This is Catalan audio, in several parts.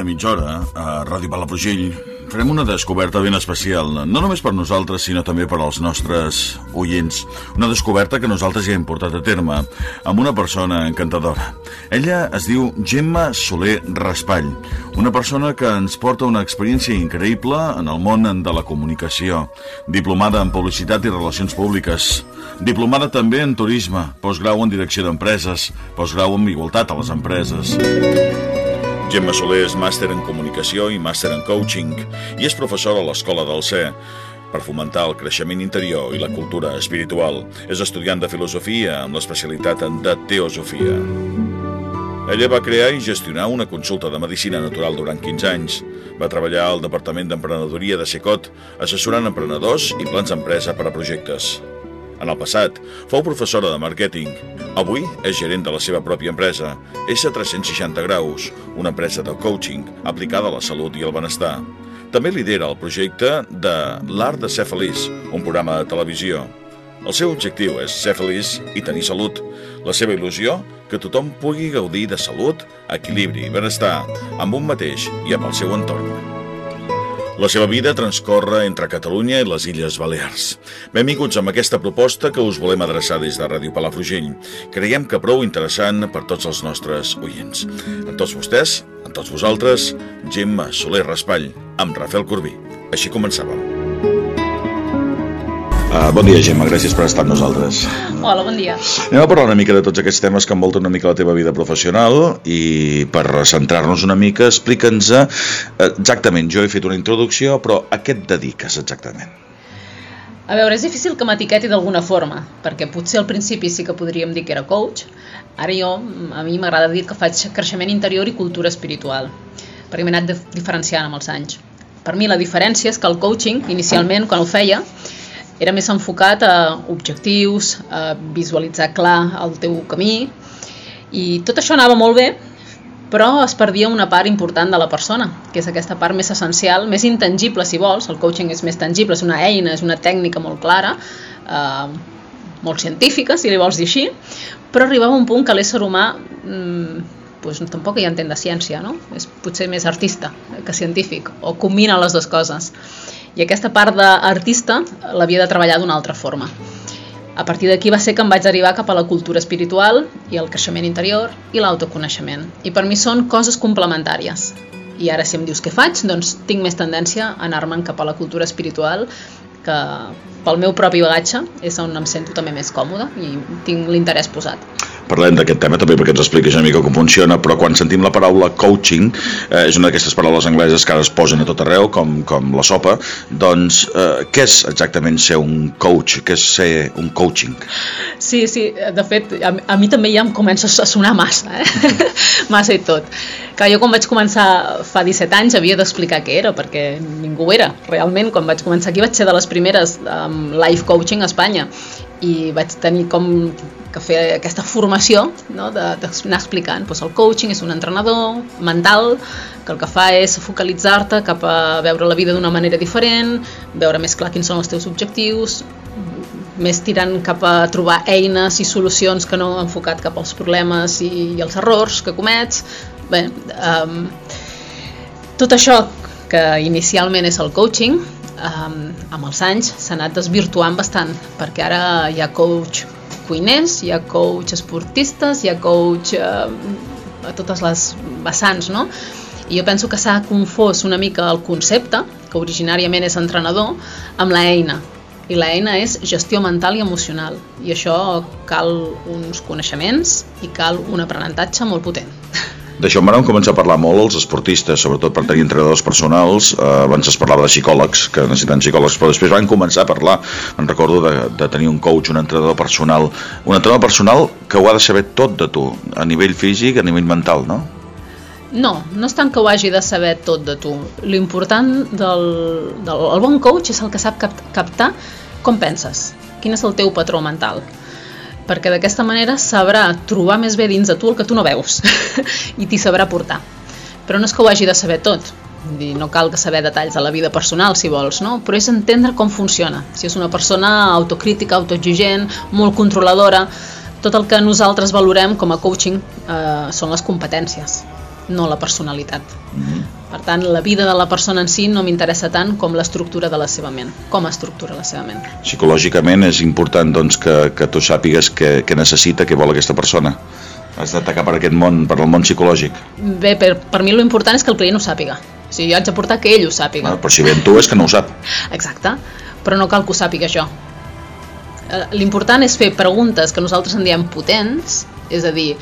propera mitja hora, a Ràdio Palafrugell, farem una descoberta ben especial, no només per nosaltres, sinó també per als nostres oients. Una descoberta que nosaltres ja hem portat a terme amb una persona encantadora. Ella es diu Gemma Soler Raspall, una persona que ens porta una experiència increïble en el món de la comunicació, diplomada en publicitat i relacions públiques, diplomada també en turisme, postgrau en direcció d'empreses, postgrau en igualtat a les empreses. Gemma Soler és màster en comunicació i màster en coaching i és professora a l'Escola del C per fomentar el creixement interior i la cultura espiritual. És estudiant de filosofia amb l'especialitat de teosofia. Ella va crear i gestionar una consulta de medicina natural durant 15 anys. Va treballar al Departament d'Emprenedoria de Secot, assessorant emprenedors i plans d'empresa per a projectes. En el passat, fou professora de màrqueting. Avui és gerent de la seva pròpia empresa, S360 Graus, una empresa de coaching aplicada a la salut i el benestar. També lidera el projecte de L'Art de ser feliç, un programa de televisió. El seu objectiu és ser feliç i tenir salut. La seva il·lusió, que tothom pugui gaudir de salut, equilibri i benestar amb un mateix i amb el seu entorn. La seva vida transcorre entre Catalunya i les Illes Balears. Benvinguts amb aquesta proposta que us volem adreçar des de Ràdio Palafrugell. Creiem que prou interessant per tots els nostres oients. En tots vostès, en tots vosaltres, Gemma Soler Raspall, amb Rafael Corbí. Així començàvem. Uh, bon dia, Gemma, gràcies per estar amb nosaltres. Hola, bon dia. Anem a parlar una mica de tots aquests temes que envolten una mica la teva vida professional i per centrar-nos una mica, explica'ns eh, exactament, jo he fet una introducció, però a què et dediques exactament? A veure, és difícil que m'etiqueti d'alguna forma, perquè potser al principi sí que podríem dir que era coach, ara jo, a mi m'agrada dir que faig creixement interior i cultura espiritual, perquè m'he anat diferenciant amb els anys. Per mi la diferència és que el coaching, inicialment, quan ho feia, era més enfocat a objectius, a visualitzar clar el teu camí, i tot això anava molt bé, però es perdia una part important de la persona, que és aquesta part més essencial, més intangible, si vols, el coaching és més tangible, és una eina, és una tècnica molt clara, eh, molt científica, si li vols dir així, però arribava un punt que l'ésser humà mm, pues, tampoc hi entén de ciència, no? és potser més artista que científic, o combina les dues coses i aquesta part d'artista l'havia de treballar d'una altra forma. A partir d'aquí va ser que em vaig derivar cap a la cultura espiritual i el creixement interior i l'autoconeixement. I per mi són coses complementàries. I ara si em dius què faig, doncs tinc més tendència a anar-me'n cap a la cultura espiritual que pel meu propi bagatge és on em sento també més còmode i tinc l'interès posat parlem d'aquest tema també perquè ens expliquis una mica com funciona, però quan sentim la paraula coaching, eh, és una d'aquestes paraules angleses que ara es posen a tot arreu, com, com la sopa, doncs eh, què és exactament ser un coach? Què és ser un coaching? Sí, sí, de fet, a, a mi també ja em comença a sonar massa, eh? massa i tot. Clar, jo quan vaig començar fa 17 anys havia d'explicar què era, perquè ningú era. Realment, quan vaig començar aquí vaig ser de les primeres amb life coaching a Espanya i vaig tenir com que fer aquesta formació no? d'anar explicant doncs el coaching és un entrenador mental que el que fa és focalitzar-te cap a veure la vida d'una manera diferent veure més clar quins són els teus objectius més tirant cap a trobar eines i solucions que no enfocat cap als problemes i, i els errors que comets bé, um, tot això que inicialment és el coaching um, amb els anys s'ha anat desvirtuant bastant perquè ara hi ha coach cuiners, hi ha coach esportistes, hi ha coach eh, a totes les vessants, no? I jo penso que s'ha confós una mica el concepte, que originàriament és entrenador, amb la eina. I la eina és gestió mental i emocional. I això cal uns coneixements i cal un aprenentatge molt potent. D'això en vam començar a parlar molt els esportistes, sobretot per tenir entrenadors personals. Eh, abans es parlava de psicòlegs, que necessiten psicòlegs, però després van començar a parlar, me'n recordo, de, de tenir un coach, un entrenador personal. Un entrenador personal que ho ha de saber tot de tu, a nivell físic, a nivell mental, no? No, no és tant que ho hagi de saber tot de tu. L'important del, del el bon coach és el que sap captar com penses, quin és el teu patró mental perquè d'aquesta manera sabrà trobar més bé dins de tu el que tu no veus i t'hi sabrà portar. Però no és que ho hagi de saber tot, dir, no cal que saber detalls de la vida personal si vols, no? però és entendre com funciona. Si és una persona autocrítica, autoexigent, molt controladora, tot el que nosaltres valorem com a coaching eh, són les competències. No la personalitat. Mm -hmm. Per tant, la vida de la persona en si no m'interessa tant com l'estructura de la seva ment, com estructura la seva ment. Psicològicament és important doncs, que, que tu sàpigues què, què necessita, què vol aquesta persona. Has d'atacar per aquest món, per al món psicològic. Bé, per, per mi l'important és que el client ho sàpiga. O sigui, jo haig de portar que ell ho sàpiga. Bueno, però si ben tu és que no ho sap. Exacte, però no cal que ho sàpiga jo. Eh, l'important és fer preguntes que nosaltres en diem potents, és a dir,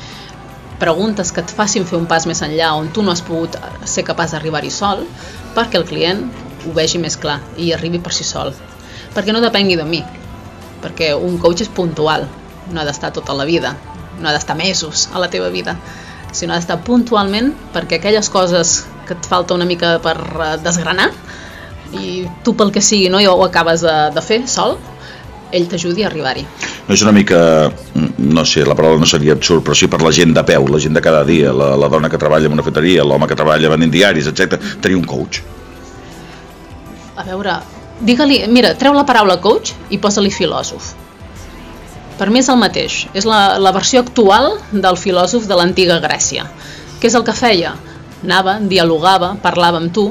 preguntes que et facin fer un pas més enllà on tu no has pogut ser capaç d'arribar-hi sol perquè el client ho vegi més clar i arribi per si sol. Perquè no depengui de mi, perquè un coach és puntual, no ha d'estar tota la vida, no ha d'estar mesos a la teva vida, sinó ha d'estar puntualment perquè aquelles coses que et falta una mica per eh, desgranar i tu pel que sigui no, ho acabes de, de fer sol, ell t'ajudi a arribar-hi. No és una mica, no sé, la paraula no seria absurd, però sí per la gent de peu, la gent de cada dia, la, la dona que treballa en una feteria, l'home que treballa venent diaris, etc. tenir un coach. A veure, digue-li, mira, treu la paraula coach i posa-li filòsof. Per mi és el mateix, és la, la versió actual del filòsof de l'antiga Grècia. Què és el que feia? Anava, dialogava, parlava amb tu,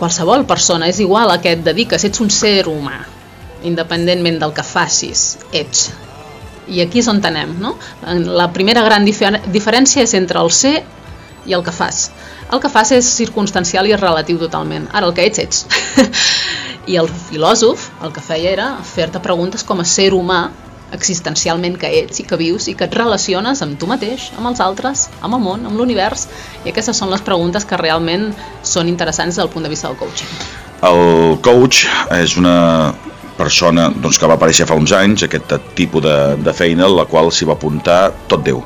qualsevol persona, és igual a què et dediques, ets un ser humà, independentment del que facis, ets. I aquí és on anem, no? La primera gran difer diferència és entre el ser i el que fas. El que fas és circumstancial i és relatiu totalment. Ara, el que ets, ets. I el filòsof el que feia era fer-te preguntes com a ser humà existencialment que ets i que vius i que et relaciones amb tu mateix, amb els altres, amb el món, amb l'univers i aquestes són les preguntes que realment són interessants del punt de vista del coaching. El coach és una persona doncs, que va aparèixer fa uns anys, aquest tipus de, de feina, la qual s'hi va apuntar tot Déu.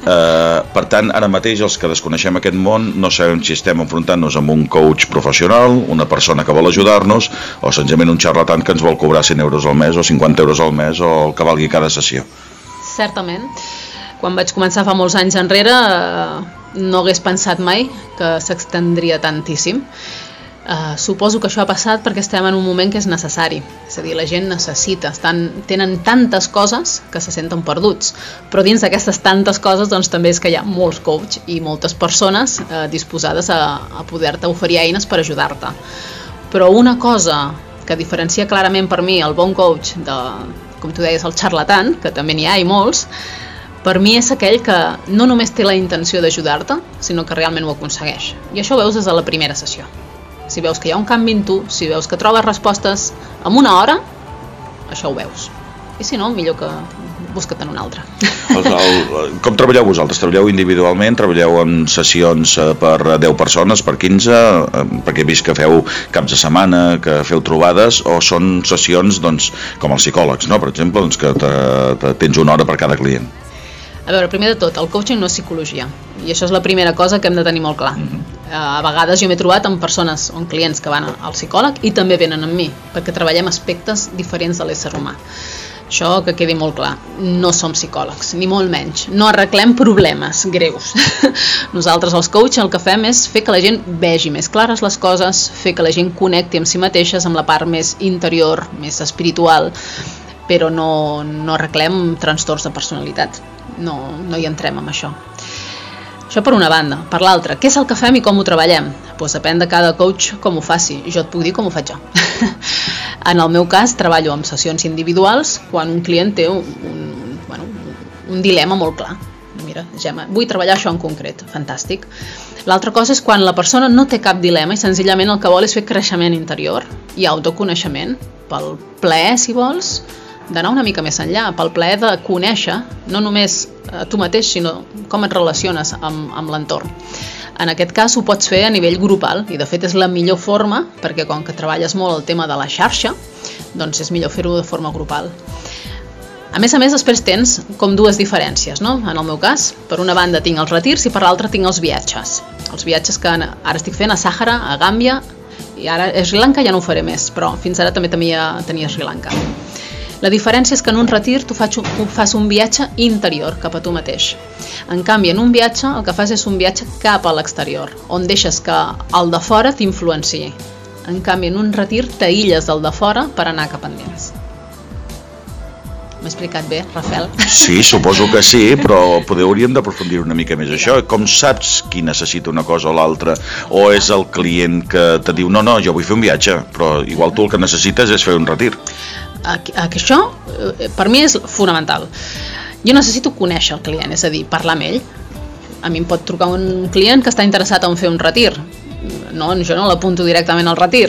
Eh, per tant, ara mateix els que desconeixem aquest món no sabem si estem enfrontant-nos amb un coach professional, una persona que vol ajudar-nos, o senzillament un xarlatan que ens vol cobrar 100 euros al mes o 50 euros al mes o el que valgui cada sessió. Certament. Quan vaig començar fa molts anys enrere eh, no hagués pensat mai que s'extendria tantíssim Uh, suposo que això ha passat perquè estem en un moment que és necessari, és a dir, la gent necessita, estan, tenen tantes coses que se senten perduts, però dins d'aquestes tantes coses doncs, també és que hi ha molts coach i moltes persones uh, disposades a, a poder-te oferir eines per ajudar-te. Però una cosa que diferencia clarament per mi el bon coach de, com tu deies, el charlatan, que també n'hi ha i molts, per mi és aquell que no només té la intenció d'ajudar-te, sinó que realment ho aconsegueix. I això ho veus des de la primera sessió si veus que hi ha un canvi en tu, si veus que trobes respostes en una hora, això ho veus. I si no, millor que busca't en una altra. El, el, com treballeu vosaltres? Treballeu individualment? Treballeu en sessions eh, per 10 persones, per 15? Eh, perquè he vist que feu caps de setmana, que feu trobades, o són sessions doncs, com els psicòlegs, no? per exemple, doncs, que te, te, tens una hora per cada client? A veure, primer de tot, el coaching no és psicologia i això és la primera cosa que hem de tenir molt clar. Mm -hmm. A vegades jo m'he trobat amb persones, o amb clients que van al psicòleg i també venen amb mi, perquè treballem aspectes diferents de l'ésser humà. Això que quedi molt clar, no som psicòlegs, ni molt menys. No arreglem problemes greus. Nosaltres, els coaches, el que fem és fer que la gent vegi més clares les coses, fer que la gent connecti amb si mateixes, amb la part més interior, més espiritual, però no, no arreglem trastorns de personalitat no, no hi entrem amb això. Això per una banda. Per l'altra, què és el que fem i com ho treballem? Pues depèn de cada coach com ho faci. Jo et puc dir com ho faig jo. en el meu cas, treballo amb sessions individuals quan un client té un, un, bueno, un dilema molt clar. Mira, Gemma, vull treballar això en concret. Fantàstic. L'altra cosa és quan la persona no té cap dilema i senzillament el que vol és fer creixement interior i autoconeixement pel plaer, si vols, d'anar una mica més enllà, pel plaer de conèixer no només a tu mateix, sinó com et relaciones amb, amb l'entorn. En aquest cas ho pots fer a nivell grupal i de fet és la millor forma perquè com que treballes molt el tema de la xarxa, doncs és millor fer-ho de forma grupal. A més a més, després tens com dues diferències, no? En el meu cas, per una banda tinc els retirs i per l'altra tinc els viatges. Els viatges que ara estic fent a Sàhara, a Gàmbia, i ara a Sri Lanka ja no ho faré més, però fins ara també tenia, tenia Sri Lanka. La diferència és que en un retir tu un, fas un viatge interior cap a tu mateix. En canvi, en un viatge el que fas és un viatge cap a l'exterior, on deixes que el de fora t'influenciï. En canvi, en un retir t'aïlles del de fora per anar cap endins. M'he explicat bé, Rafael? Sí, suposo que sí, però poder hauríem d'aprofundir una mica més això. Com saps qui necessita una cosa o l'altra? O és el client que te diu, no, no, jo vull fer un viatge, però igual tu el que necessites és fer un retir. Això, eh, per mi, és fonamental. Jo necessito conèixer el client, és a dir, parlar amb ell. A mi em pot trucar un client que està interessat en fer un retir no, jo no l'apunto directament al retir,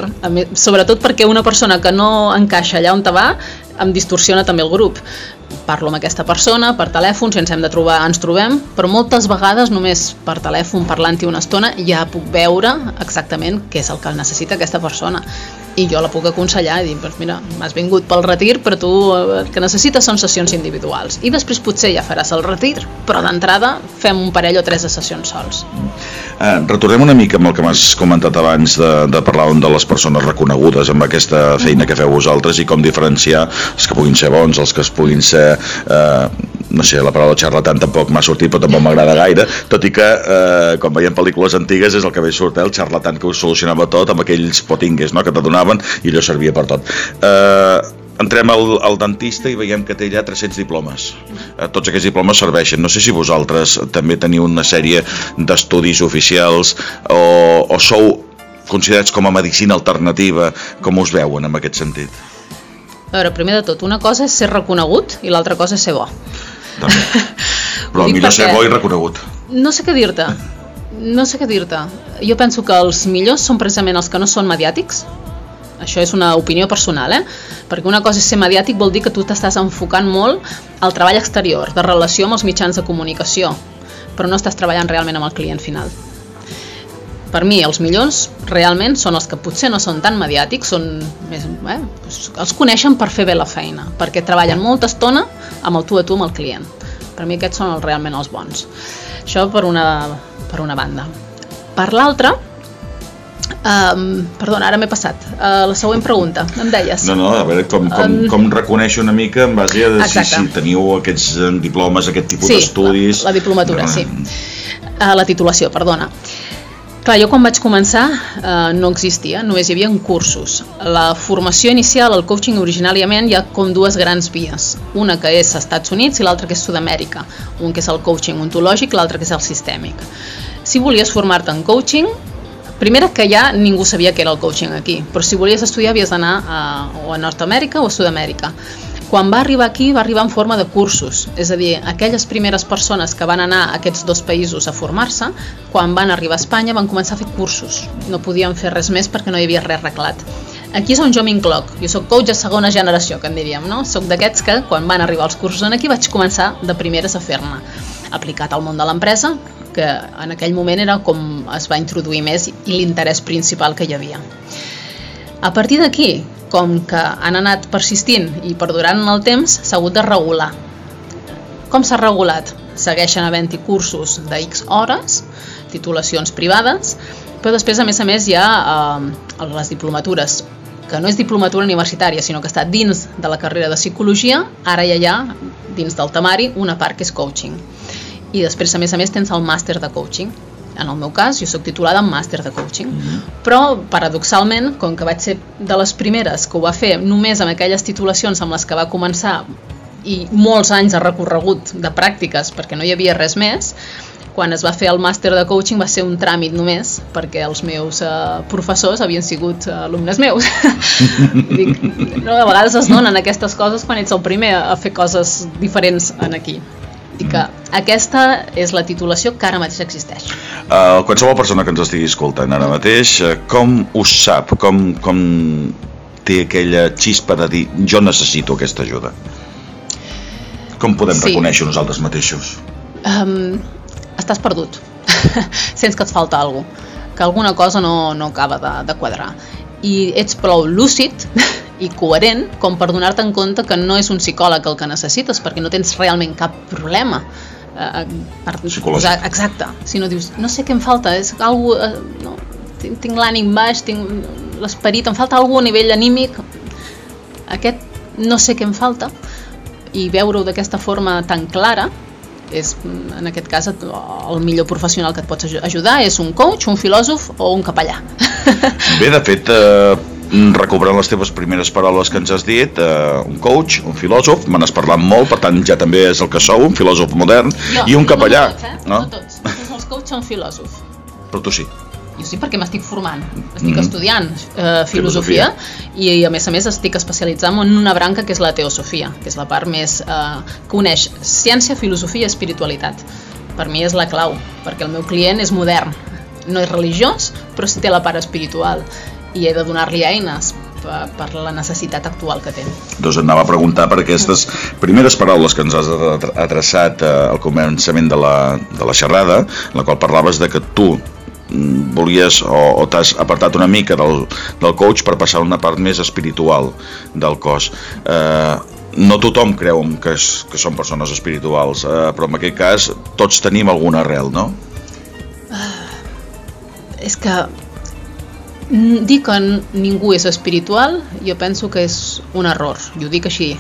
sobretot perquè una persona que no encaixa allà on te va em distorsiona també el grup. Parlo amb aquesta persona per telèfon, si ens hem de trobar ens trobem, però moltes vegades només per telèfon parlant-hi una estona ja puc veure exactament què és el que necessita aquesta persona i jo la puc aconsellar i dir, pues mira, m'has vingut pel retir però tu eh, el que necessites són sessions individuals. I després potser ja faràs el retir però d'entrada fem un parell o tres de sessions sols. Eh, Retornem una mica amb el que m'has comentat abans de, de parlar de les persones reconegudes amb aquesta feina que feu vosaltres i com diferenciar els que puguin ser bons, els que es puguin ser eh, no sé, la paraula xarlatan tampoc m'ha sortit, però tampoc m'agrada gaire, tot i que eh, quan veiem pel·lícules antigues és el que ve surt, eh, el xarlatan que ho solucionava tot amb aquells potingues no?, que te donaven i allò servia per tot. Eh, entrem al, al dentista i veiem que té ja 300 diplomes. Eh, tots aquests diplomes serveixen. No sé si vosaltres també teniu una sèrie d'estudis oficials o, o sou considerats com a medicina alternativa, com us veuen en aquest sentit? A veure, primer de tot, una cosa és ser reconegut i l'altra cosa és ser bo també. Però millor ser bo i reconegut. No sé què dir-te. No sé què dir-te. Jo penso que els millors són precisament els que no són mediàtics. Això és una opinió personal, eh? Perquè una cosa és ser mediàtic vol dir que tu t'estàs enfocant molt al treball exterior, de relació amb els mitjans de comunicació, però no estàs treballant realment amb el client final per mi els millors realment són els que potser no són tan mediàtics, són més, eh, els coneixen per fer bé la feina, perquè treballen molta estona amb el tu a tu amb el client. Per mi aquests són els, realment els bons. Això per una, per una banda. Per l'altra, Um, perdona, ara m'he passat. Uh, la següent pregunta, em deies. No, no, a veure, com, com, um, com reconèixer una mica en base a si, si teniu aquests diplomes, aquest tipus sí, d'estudis... La, la diplomatura, no, sí. Uh, la titulació, perdona. Clar, jo quan vaig començar eh, no existia, només hi havia cursos. La formació inicial, el coaching originàriament, hi ha com dues grans vies. Una que és Estats Units i l'altra que és Sud-amèrica. Un que és el coaching ontològic, l'altre que és el sistèmic. Si volies formar-te en coaching, primera que ja ningú sabia què era el coaching aquí, però si volies estudiar havies d'anar a, o a Nord-amèrica o a Sud-amèrica. Quan va arribar aquí va arribar en forma de cursos, és a dir, aquelles primeres persones que van anar a aquests dos països a formar-se, quan van arribar a Espanya van començar a fer cursos, no podien fer res més perquè no hi havia res reglat. Aquí és on jo m'incloc, jo sóc coach de segona generació, que en diríem, no? Soc d'aquests que quan van arribar els cursos en aquí vaig començar de primeres a fer-ne, aplicat al món de l'empresa, que en aquell moment era com es va introduir més i l'interès principal que hi havia. A partir d'aquí, com que han anat persistint i perdurant en el temps, s'ha hagut de regular. Com s'ha regulat? Segueixen havent-hi cursos de X hores, titulacions privades, però després, a més a més, hi ha eh, les diplomatures, que no és diplomatura universitària, sinó que està dins de la carrera de psicologia, ara ja hi ha, dins del temari, una part que és coaching. I després, a més a més, tens el màster de coaching, en el meu cas, jo sóc titulada en màster de coaching. Mm -hmm. Però, paradoxalment, com que vaig ser de les primeres que ho va fer només amb aquelles titulacions amb les que va començar i molts anys de recorregut de pràctiques perquè no hi havia res més, quan es va fer el màster de coaching va ser un tràmit només perquè els meus uh, professors havien sigut uh, alumnes meus Dic, no, a vegades es donen aquestes coses quan ets el primer a fer coses diferents en aquí i que aquesta és la titulació que ara mateix existeix. Uh, qualsevol persona que ens estigui escoltant ara mateix, uh, com us sap, com, com té aquella xispa de dir jo necessito aquesta ajuda? Com podem sí. reconèixer nosaltres mateixos? Um, estàs perdut. Sents que et falta alguna cosa, que alguna cosa no, no acaba de, de quadrar. I ets prou lúcid i coherent com per donar-te en compte que no és un psicòleg el que necessites perquè no tens realment cap problema eh, per posar, exacte, si no dius, no sé què em falta és algú, eh, no, tinc, tinc l'ànim baix, tinc l'esperit em falta algú a nivell anímic aquest no sé què em falta i veure-ho d'aquesta forma tan clara és, en aquest cas, el millor professional que et pots ajudar. És un coach, un filòsof o un capellà. Bé, de fet, eh, recobrant les teves primeres paraules que ens has dit, eh, un coach, un filòsof, me n'has parlat molt, per tant ja també és el que sou, un filòsof modern, Jo, i un capellà. No tots, eh? no? no tots. No tots els coaches són filòsofs. Però tu sí. Jo sí, perquè m'estic formant, estic mm. estudiant eh, filosofia, i, i a més a més estic especialitzant en una branca que és la teosofia, que és la part més eh, que uneix ciència, filosofia i espiritualitat. Per mi és la clau, perquè el meu client és modern, no és religiós, però sí té la part espiritual i he de donar-li eines per, per la necessitat actual que té. Doncs et anava a preguntar per aquestes primeres paraules que ens has adreçat eh, al començament de la, de la xerrada, en la qual parlaves de que tu mm, volies o, o t'has apartat una mica del, del coach per passar una part més espiritual del cos. Eh, no tothom creu que, és, que són persones espirituals, eh, però en aquest cas tots tenim alguna arrel, no? és que dir que ningú és espiritual jo penso que és un error i ho dic així.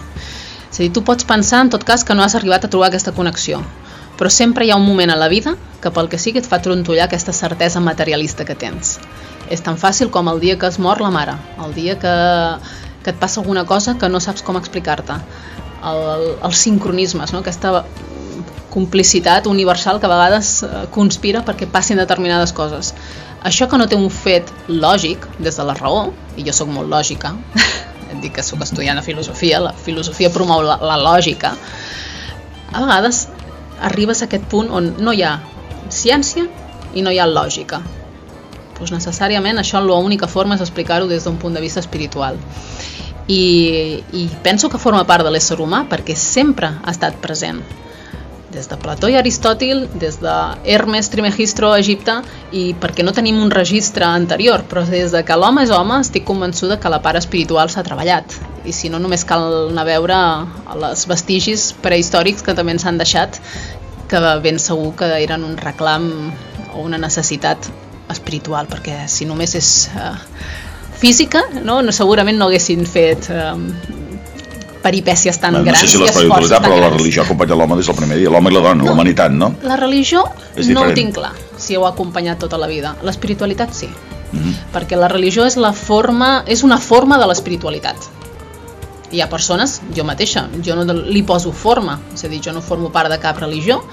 És a dir, tu pots pensar en tot cas que no has arribat a trobar aquesta connexió però sempre hi ha un moment a la vida que pel que sigui et fa trontollar aquesta certesa materialista que tens. És tan fàcil com el dia que es mor la mare el dia que, que et passa alguna cosa que no saps com explicar-te. El, els sincronismes, no? aquesta complicitat universal que a vegades eh, conspira perquè passin determinades coses. Això que no té un fet lògic des de la raó, i jo sóc molt lògica, dic que sóc estudiant de filosofia, la filosofia promou la, la lògica, a vegades arribes a aquest punt on no hi ha ciència i no hi ha lògica. Doncs necessàriament això l'única forma és explicar-ho des d'un punt de vista espiritual. I, I penso que forma part de l'ésser humà perquè sempre ha estat present des de Plató i Aristòtil, des de Hermes Trimegistro a Egipte i perquè no tenim un registre anterior, però des de que l'home és home estic convençuda que la part espiritual s'ha treballat. I si no només cal anar a veure els vestigis prehistòrics que també ens han deixat que ben segur que eren un reclam o una necessitat espiritual perquè si només és eh, física no, no segurament no haguessin fet eh, peripècies tan no grans sé si i esforços l'espiritualitat, tan però la religió acompanya l'home des del primer dia, l'home i la dona, No. la humanitat, no? La religió no ho tinc clar, si ho ha acompanyat tota la vida. L'espiritualitat sí, Mhm. perquè la religió és la forma, és una forma de l'espiritualitat. Hi ha persones, jo mateixa, jo no li poso forma, és a dir, jo no formo part de cap religió,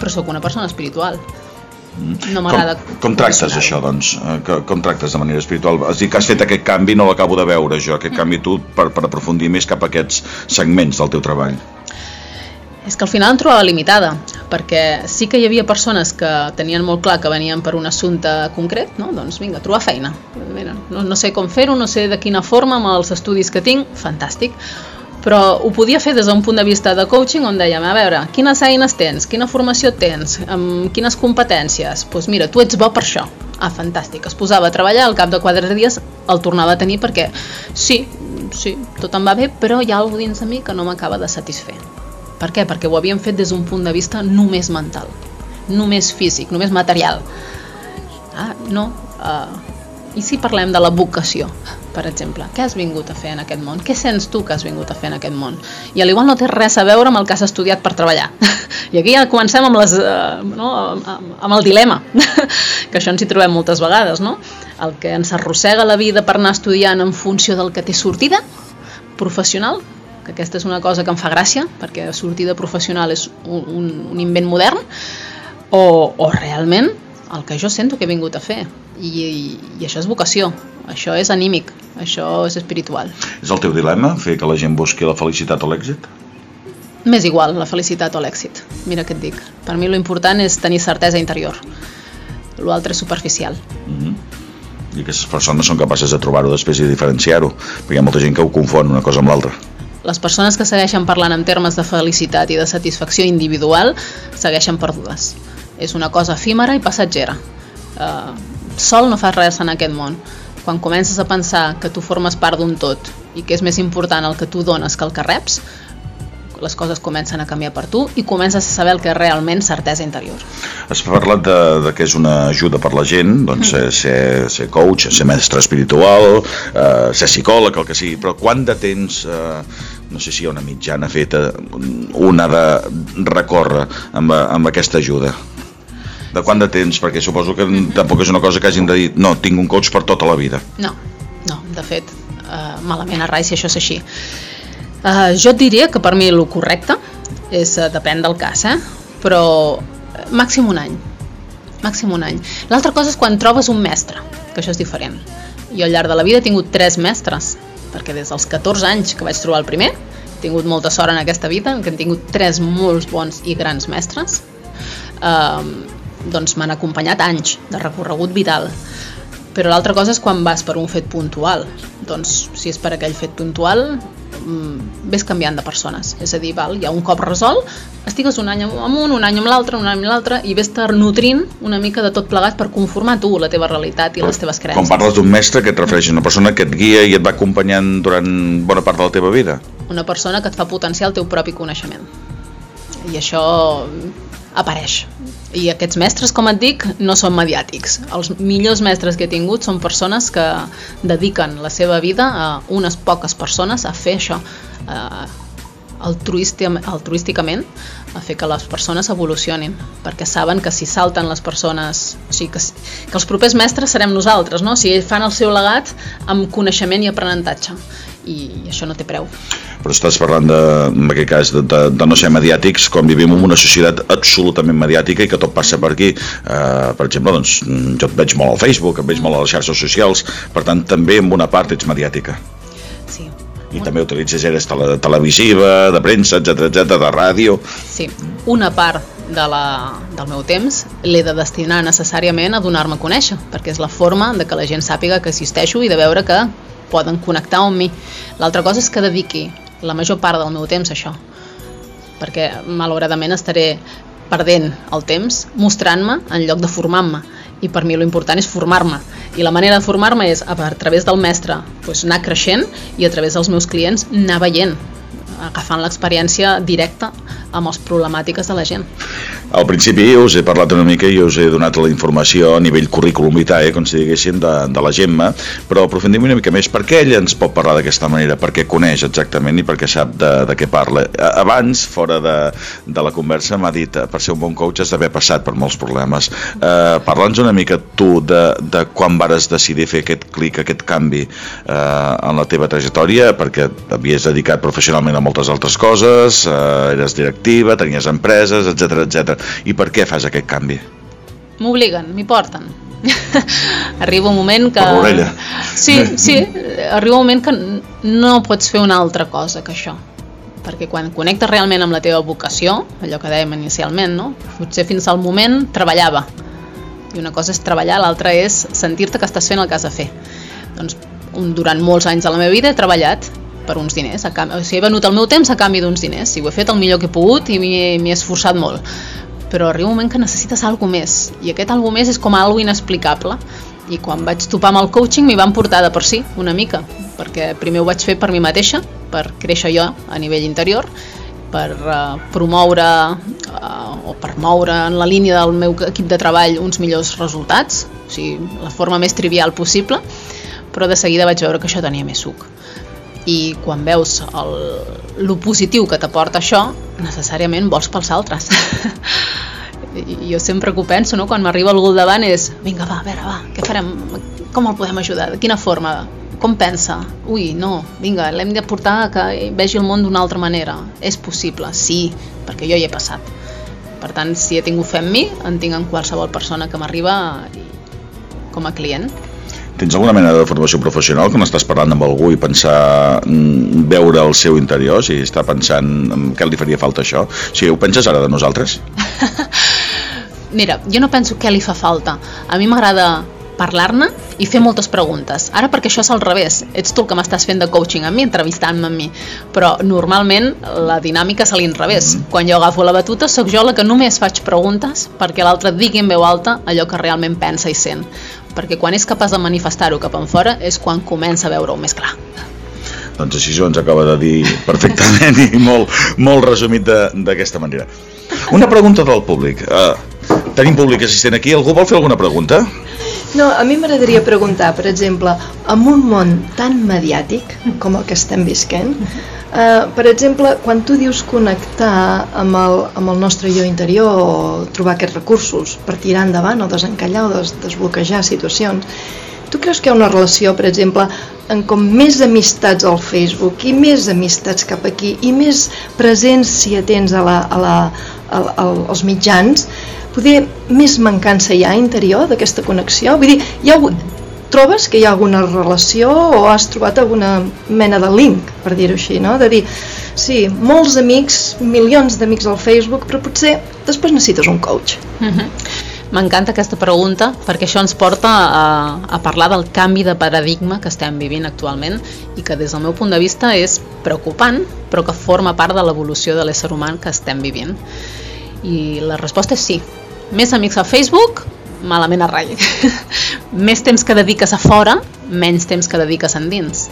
però sóc una persona espiritual. No m'agrada... Com, com tractes això, doncs? Eh, que- Com tractes de manera espiritual? Has dit que has fet aquest canvi, no l'acabo de veure jo, Mm. aquest canvi tu per, per aprofundir més cap a aquests segments del teu treball. És que al final em trobava limitada, perquè sí que hi havia persones que tenien molt clar que venien per un assumpte concret, no? doncs vinga, trobar feina. Mira, no, no sé com fer-ho, no sé de quina forma, amb els estudis que tinc, fantàstic. Però ho podia fer des d'un punt de vista de coaching on dèiem, a veure, quines eines tens, quina formació tens, amb quines competències, doncs pues mira, tu ets bo per això. Ah, fantàstic, es posava a treballar, al cap de quatre dies el tornava a tenir perquè sí, sí, tot em va bé, però hi ha alguna dins de mi que no m'acaba de satisfer. Per què? Perquè ho havíem fet des d'un punt de vista només mental, només físic, només material. Ah, no. Uh, I si parlem de la vocació, per exemple? Què has vingut a fer en aquest món? Què sents tu que has vingut a fer en aquest món? I a l'igual no té res a veure amb el que has estudiat per treballar. I aquí ja comencem amb, les, uh, no? amb, amb el dilema, que això ens hi trobem moltes vegades, no? El que ens arrossega la vida per anar estudiant en funció del que té sortida professional, que aquesta és una cosa que em fa gràcia, perquè sortida professional és un, un, un invent modern, o, o realment el que jo sento que he vingut a fer. I, i, i això és vocació, això és anímic, això és espiritual. És el teu dilema, fer que la gent busqui la felicitat o l'èxit? M'és igual la felicitat o l'èxit, mira què et dic. Per mi lo important és tenir certesa interior, l'altre és superficial. Mm -hmm. I aquestes persones són capaces de trobar-ho després i diferenciar-ho, perquè hi ha molta gent que ho confon una cosa amb l'altra. Les persones que segueixen parlant en termes de felicitat i de satisfacció individual segueixen perdudes. És una cosa efímera i passatgera. Uh, sol no fas res en aquest món. Quan comences a pensar que tu formes part d'un tot i que és més important el que tu dones que el que reps, les coses comencen a canviar per tu i comences a saber el que és realment certesa interior. Has parlat de, de que és una ajuda per la gent, doncs ser, ser, ser coach, ser mestre espiritual, eh, ser psicòleg, el que sigui, però quant de temps, eh, no sé si hi ha una mitjana feta, un ha de recórrer amb, amb aquesta ajuda? De quant de temps? Perquè suposo que tampoc és una cosa que hagin de dir no, tinc un coach per tota la vida. No, no, de fet, uh, malament a rai si això és així. Uh, jo et diria que per mi el correcte és, uh, depèn del cas, eh? però màxim un any. Màxim un any. L'altra cosa és quan trobes un mestre, que això és diferent. Jo al llarg de la vida he tingut tres mestres, perquè des dels 14 anys que vaig trobar el primer, he tingut molta sort en aquesta vida, que he tingut tres molt bons i grans mestres, eh, doncs m'han acompanyat anys de recorregut vital. Però l'altra cosa és quan vas per un fet puntual. Doncs si és per aquell fet puntual, mm, ves canviant de persones. És a dir, val, hi ha un cop resolt, estigues un any amb un, un any amb l'altre, un any amb l'altre, i ves nutrint una mica de tot plegat per conformar tu la teva realitat i les teves creences. Quan parles d'un mestre, que et refereixes a una persona que et guia i et va acompanyant durant bona part de la teva vida? Una persona que et fa potenciar el teu propi coneixement. I això apareix. I aquests mestres, com et dic, no són mediàtics. Els millors mestres que he tingut són persones que dediquen la seva vida a unes poques persones a fer això, eh, altruísticament, a fer que les persones evolucionin, perquè saben que si salten les persones, o sigui, que, que els propers mestres serem nosaltres, no? o sigui, fan el seu legat amb coneixement i aprenentatge i això no té preu. Però estàs parlant, de, en aquest cas, de, de, de no ser mediàtics, quan vivim en una societat absolutament mediàtica i que tot passa per aquí. Uh, per exemple, doncs, jo et veig molt al Facebook, et veig molt a les xarxes socials, per tant, també en una part ets mediàtica. Sí. I un... també utilitzes eres tele, televisiva, de premsa, etc etc de ràdio. Sí, una part de la, del meu temps l'he de destinar necessàriament a donar-me a conèixer, perquè és la forma de que la gent sàpiga que existeixo i de veure que poden connectar amb mi. L'altra cosa és que dediqui la major part del meu temps a això, perquè malauradament estaré perdent el temps mostrant-me en lloc de formant-me i per mi l'important és formar-me i la manera de formar-me és a través del mestre doncs anar creixent i a través dels meus clients anar veient agafant l'experiència directa amb les problemàtiques de la gent. Al principi us he parlat una mica i us he donat la informació a nivell currículum vitae, com si diguéssim, de, de la Gemma, però aprofundim una mica més. Per què ella ens pot parlar d'aquesta manera? Perquè coneix exactament i perquè sap de, de què parla. Abans, fora de, de la conversa, m'ha dit per ser un bon coach has d'haver passat per molts problemes. Eh, Parla'ns una mica tu de, de quan vares decidir fer aquest clic, aquest canvi eh, en la teva trajectòria, perquè havies dedicat professionalment a moltes altres coses, eh, eres directiva, tenies empreses, etc etc. I per què fas aquest canvi? M'obliguen, m'hi porten. arriba un moment que... Per l'orella. Sí, sí, arriba un moment que no pots fer una altra cosa que això perquè quan connectes realment amb la teva vocació, allò que dèiem inicialment, no? potser fins al moment treballava, i una cosa és treballar, l'altra és sentir-te que estàs fent el que has de fer. Doncs un, durant molts anys de la meva vida he treballat per uns diners, a canvi, o sigui, he venut el meu temps a canvi d'uns diners, si ho he fet el millor que he pogut i m'hi he esforçat molt. Però arriba un moment que necessites alguna més i aquest alguna més és com algo inexplicable. I quan vaig topar amb el coaching m'hi van portar de per si una mica perquè primer ho vaig fer per mi mateixa per créixer jo a nivell interior per uh, promoure uh, o per moure en la línia del meu equip de treball uns millors resultats o sigui, la forma més trivial possible però de seguida vaig veure que això tenia més suc i quan veus el, lo positiu que t'aporta això, necessàriament vols pels altres. Jo sempre que ho penso, no? quan m'arriba algú al davant és vinga, va, a veure, va, què farem? Com el podem ajudar? De quina forma? Com pensa? Ui, no, vinga, l'hem de portar que vegi el món d'una altra manera. És possible, sí, perquè jo hi he passat. Per tant, si he tingut fe en mi, en tinc en qualsevol persona que m'arriba com a client. Tens alguna mena de formació professional quan estàs parlant amb algú i pensar, mm, veure el seu interior, si està pensant en què li faria falta això? Si ho penses ara de nosaltres? Mira, jo no penso què li fa falta. A mi m'agrada parlar-ne i fer moltes preguntes. Ara perquè això és al revés, ets tu el que m'estàs fent de coaching amb mi, entrevistant-me amb mi, però normalment la dinàmica és a l'inrevés. Mm. Quan jo agafo la batuta sóc jo la que només faig preguntes perquè l'altre digui en veu alta allò que realment pensa i sent perquè quan és capaç de manifestar-ho cap en fora és quan comença a veure-ho més clar. Doncs així ens acaba de dir perfectament i molt, molt resumit d'aquesta manera. Una pregunta del públic. Uh, tenim públic assistent aquí. Algú vol fer alguna pregunta? No, a mi m'agradaria preguntar, per exemple, en un món tan mediàtic com el que estem visquent, Uh, per exemple, quan tu dius connectar amb el, amb el nostre jo interior o trobar aquests recursos per tirar endavant o desencallar o des, desbloquejar situacions, tu creus que hi ha una relació, per exemple, en com més amistats al Facebook i més amistats cap aquí i més presència tens a la, a la, a, a, als mitjans, poder més mancança hi ha interior d'aquesta connexió? Vull dir, hi ha, trobes que hi ha alguna relació o has trobat alguna mena de link, per dir-ho així, no? De dir, sí, molts amics, milions d'amics al Facebook, però potser després necessites un coach. Uh mhm. -huh. M'encanta aquesta pregunta perquè això ens porta a, a parlar del canvi de paradigma que estem vivint actualment i que des del meu punt de vista és preocupant però que forma part de l'evolució de l'ésser humà que estem vivint. I la resposta és sí. Més amics a Facebook, malament a rai. Més temps que dediques a fora, menys temps que dediques endins.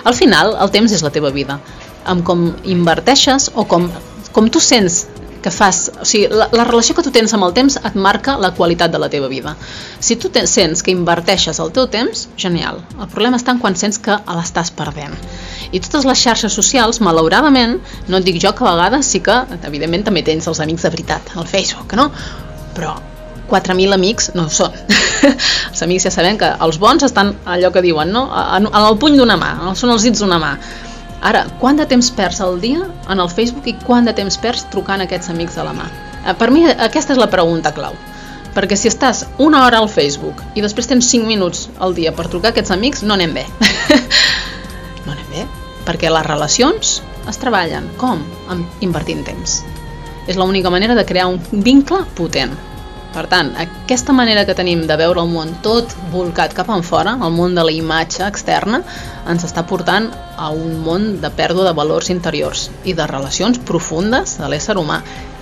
Al final, el temps és la teva vida. Amb com inverteixes o com, com tu sents que fas, o sigui, la, la relació que tu tens amb el temps et marca la qualitat de la teva vida. Si tu te, sents que inverteixes el teu temps, genial. El problema està en quan sents que l'estàs perdent. I totes les xarxes socials, malauradament, no et dic jo que a vegades sí que, evidentment, també tens els amics de veritat, al Facebook, no? Però 4.000 amics no ho són. els amics ja sabem que els bons estan allò que diuen, no? En, en el puny d'una mà, són els dits d'una mà Ara, quant de temps perds al dia en el Facebook i quant de temps perds trucant aquests amics de la mà? Eh, per mi aquesta és la pregunta clau. Perquè si estàs una hora al Facebook i després tens 5 minuts al dia per trucar aquests amics, no anem bé. no anem bé, perquè les relacions es treballen. Com? Invertint temps. És l'única manera de crear un vincle potent. Per tant, aquesta manera que tenim de veure el món tot volcat cap enfora, el món de la imatge externa, ens està portant a un món de pèrdua de valors interiors i de relacions profundes de l'ésser humà,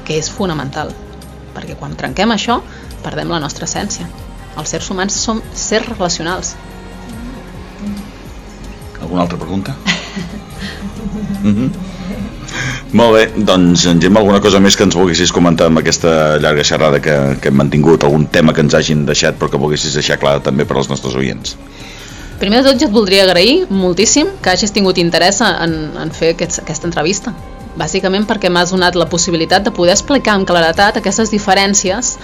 que és fonamental. Perquè quan trenquem això, perdem la nostra essència. Els sers humans som sers relacionals. Alguna altra pregunta? mm -hmm. Molt bé, doncs engem alguna cosa més que ens volguessis comentar amb aquesta llarga xerrada que, que hem mantingut, algun tema que ens hagin deixat però que volguessis deixar clar també per als nostres oients. Primer de tot ja et voldria agrair moltíssim que hagis tingut interès en, en fer aquest, aquesta entrevista. Bàsicament perquè m'has donat la possibilitat de poder explicar amb claretat aquestes diferències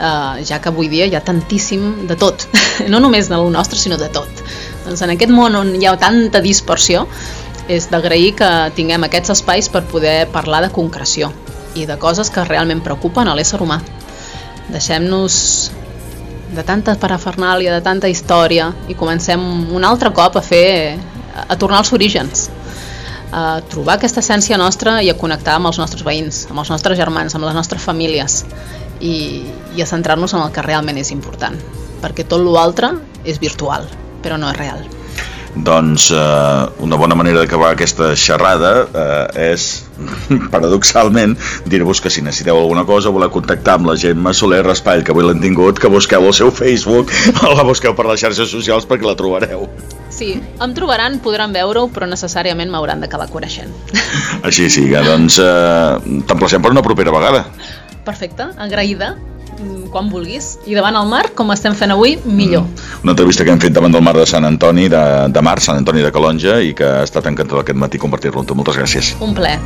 eh, ja que avui dia hi ha tantíssim de tot, no només del nostre sinó de tot. Doncs en aquest món on hi ha tanta dispersió és d'agrair que tinguem aquests espais per poder parlar de concreció i de coses que realment preocupen a l'ésser humà. Deixem-nos de tanta parafernàlia, de tanta història i comencem un altre cop a fer a tornar als orígens a trobar aquesta essència nostra i a connectar amb els nostres veïns, amb els nostres germans, amb les nostres famílies i, i a centrar-nos en el que realment és important perquè tot l'altre és virtual però no és real doncs eh, una bona manera d'acabar aquesta xerrada eh, és, paradoxalment, dir-vos que si necessiteu alguna cosa, voleu contactar amb la Gemma Soler Raspall, que avui l'hem tingut, que busqueu el seu Facebook o la busqueu per les xarxes socials perquè la trobareu. Sí, em trobaran, podran veure-ho, però necessàriament m'hauran d'acabar coneixent. Així sí, doncs eh, t'emplacem per una propera vegada. Perfecte, agraïda quan vulguis. I davant el mar, com estem fent avui, millor. Mm. Una entrevista que hem fet davant del mar de Sant Antoni, de, de Mar, Sant Antoni de Calonja, i que ha estat encantat aquest matí compartir-lo amb tu. Moltes gràcies. Un ple.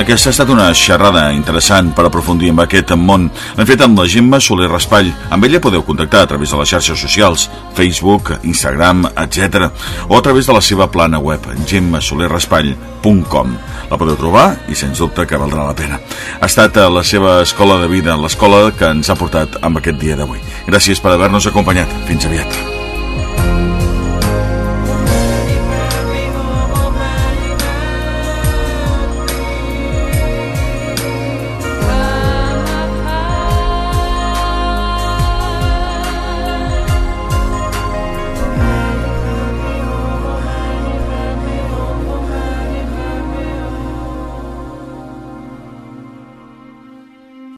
Aquesta ha estat una xerrada interessant per aprofundir en aquest món. L'hem fet amb la Gemma Soler Raspall. Amb ella podeu contactar a través de les xarxes socials, Facebook, Instagram, etc. o a través de la seva plana web, gemmasolerraspall.com. La podeu trobar i sens dubte que valdrà la pena. Ha estat a la seva escola de vida, l'escola que ens ha portat amb aquest dia d'avui. Gràcies per haver-nos acompanyat. Fins aviat.